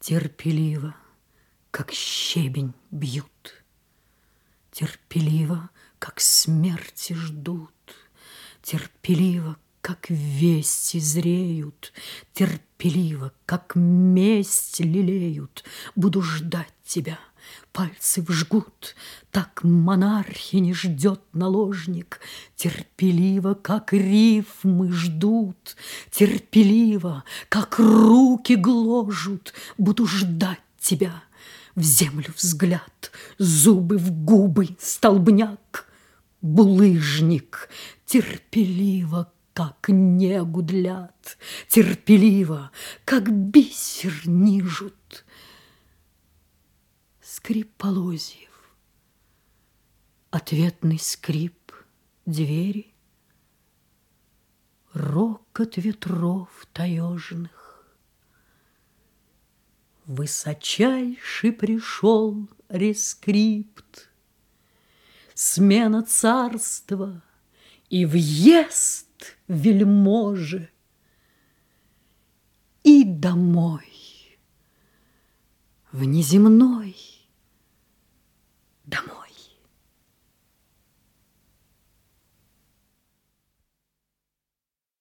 Терпеливо, как щебень бьют, Терпеливо, как смерти ждут, Терпеливо, как вести зреют, Терпеливо, как месть лелеют, Буду ждать тебя, пальцы вжгут, Так монархи не ждет наложник, Терпеливо, как рифмы ждут, Терпеливо, как руки гложут, Буду ждать тебя, в землю взгляд, Зубы в губы, столбняк, Булыжник, терпеливо, как негу длят, Терпеливо, как бисер нижут. Скрип полозьев, ответный скрип двери, Рокот ветров таежных. Высочайший пришел рескрипт, Смена царства и въезд вельможи, и домой, внеземной домой.